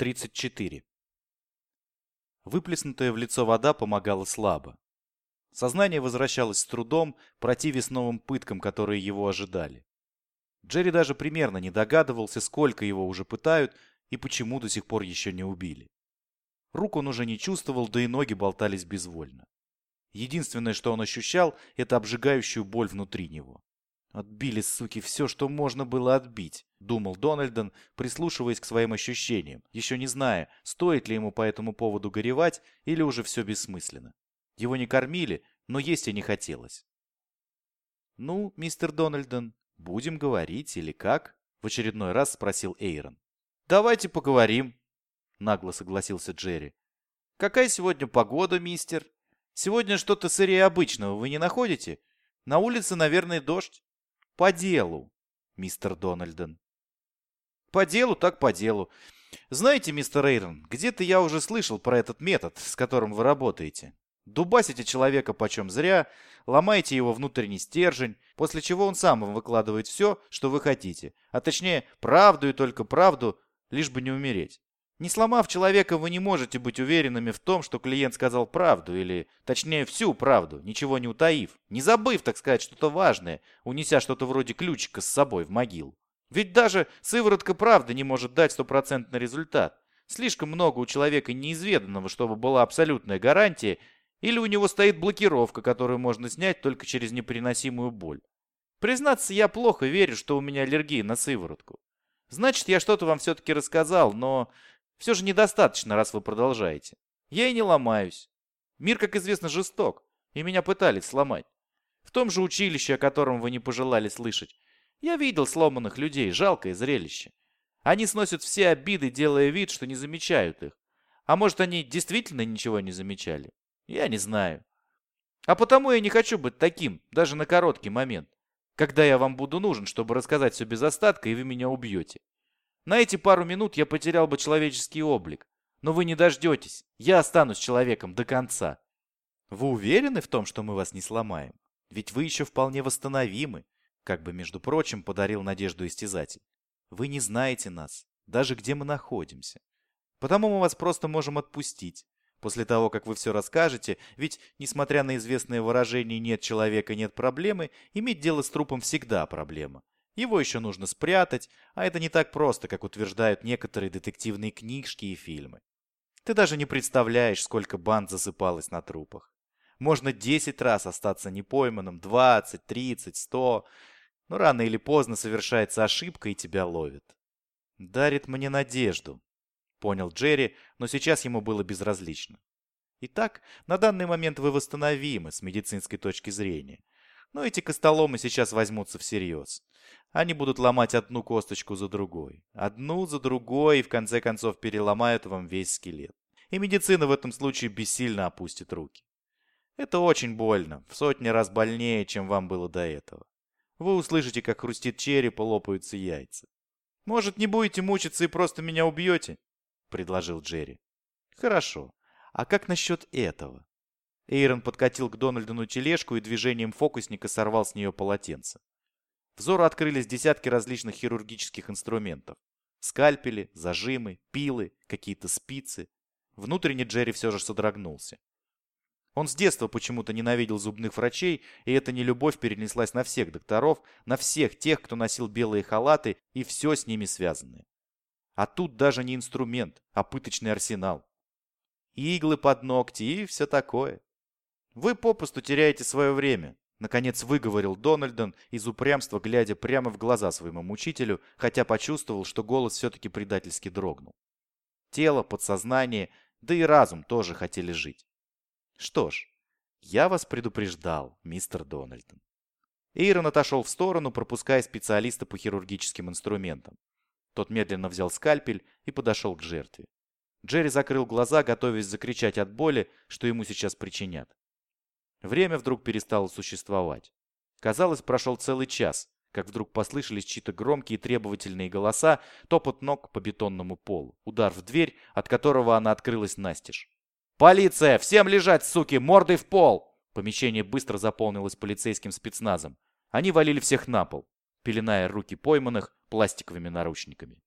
34. Выплеснутая в лицо вода помогала слабо. Сознание возвращалось с трудом, противясь новым пыткам, которые его ожидали. Джерри даже примерно не догадывался, сколько его уже пытают и почему до сих пор еще не убили. Рук он уже не чувствовал, да и ноги болтались безвольно. Единственное, что он ощущал, это обжигающую боль внутри него. «Отбили, суки, все, что можно было отбить», — думал Дональдон, прислушиваясь к своим ощущениям, еще не зная, стоит ли ему по этому поводу горевать или уже все бессмысленно. Его не кормили, но есть и не хотелось. «Ну, мистер Дональдон, будем говорить или как?» — в очередной раз спросил Эйрон. «Давайте поговорим», — нагло согласился Джерри. «Какая сегодня погода, мистер? Сегодня что-то сырее обычного, вы не находите? На улице, наверное, дождь». По делу, мистер Дональден. По делу, так по делу. Знаете, мистер Рейрон, где-то я уже слышал про этот метод, с которым вы работаете. Дубасите человека почем зря, ломаете его внутренний стержень, после чего он сам вам выкладывает все, что вы хотите. А точнее, правду и только правду, лишь бы не умереть. Не сломав человека, вы не можете быть уверенными в том, что клиент сказал правду, или, точнее, всю правду, ничего не утаив, не забыв, так сказать, что-то важное, унеся что-то вроде ключика с собой в могилу. Ведь даже сыворотка правды не может дать стопроцентный результат. Слишком много у человека неизведанного, чтобы была абсолютная гарантия, или у него стоит блокировка, которую можно снять только через непереносимую боль. Признаться, я плохо верю, что у меня аллергия на сыворотку. Значит, я что-то вам все-таки рассказал, но все же недостаточно, раз вы продолжаете. Я и не ломаюсь. Мир, как известно, жесток, и меня пытались сломать. В том же училище, о котором вы не пожелали слышать, я видел сломанных людей, жалкое зрелище. Они сносят все обиды, делая вид, что не замечают их. А может, они действительно ничего не замечали? Я не знаю. А потому я не хочу быть таким, даже на короткий момент, когда я вам буду нужен, чтобы рассказать все без остатка, и вы меня убьете. На эти пару минут я потерял бы человеческий облик. Но вы не дождетесь. Я останусь человеком до конца. Вы уверены в том, что мы вас не сломаем? Ведь вы еще вполне восстановимы. Как бы, между прочим, подарил надежду истязатель. Вы не знаете нас, даже где мы находимся. Потому мы вас просто можем отпустить. После того, как вы все расскажете, ведь, несмотря на известное выражение «нет человека, нет проблемы», иметь дело с трупом всегда проблема. Его еще нужно спрятать, а это не так просто, как утверждают некоторые детективные книжки и фильмы. Ты даже не представляешь, сколько банд засыпалось на трупах. Можно 10 раз остаться непойманным, 20, 30, 100, но рано или поздно совершается ошибка и тебя ловят. Дарит мне надежду, понял Джерри, но сейчас ему было безразлично. Итак, на данный момент вы восстановимы с медицинской точки зрения. Но эти костоломы сейчас возьмутся всерьез. Они будут ломать одну косточку за другой. Одну за другой и в конце концов переломают вам весь скелет. И медицина в этом случае бессильно опустит руки. Это очень больно, в сотни раз больнее, чем вам было до этого. Вы услышите, как хрустит череп и лопаются яйца. «Может, не будете мучиться и просто меня убьете?» — предложил Джерри. «Хорошо. А как насчет этого?» Эйрон подкатил к Дональдону тележку и движением фокусника сорвал с нее полотенце. Взору открылись десятки различных хирургических инструментов. Скальпели, зажимы, пилы, какие-то спицы. Внутренне Джерри все же содрогнулся. Он с детства почему-то ненавидел зубных врачей, и эта нелюбовь перенеслась на всех докторов, на всех тех, кто носил белые халаты и все с ними связанное. А тут даже не инструмент, а пыточный арсенал. Иглы под ногти и все такое. Вы попросту теряете свое время, Наконец выговорил Дональдон из упрямства, глядя прямо в глаза своему мучителю, хотя почувствовал, что голос все-таки предательски дрогнул. Тело, подсознание, да и разум тоже хотели жить. Что ж, я вас предупреждал, мистер Дональдон. Эйрон отошел в сторону, пропуская специалиста по хирургическим инструментам. Тот медленно взял скальпель и подошел к жертве. Джерри закрыл глаза, готовясь закричать от боли, что ему сейчас причинят. Время вдруг перестало существовать. Казалось, прошел целый час, как вдруг послышались чьи-то громкие требовательные голоса, топот ног по бетонному полу, удар в дверь, от которого она открылась настежь. «Полиция! Всем лежать, суки! Мордой в пол!» Помещение быстро заполнилось полицейским спецназом. Они валили всех на пол, пеленая руки пойманных пластиковыми наручниками.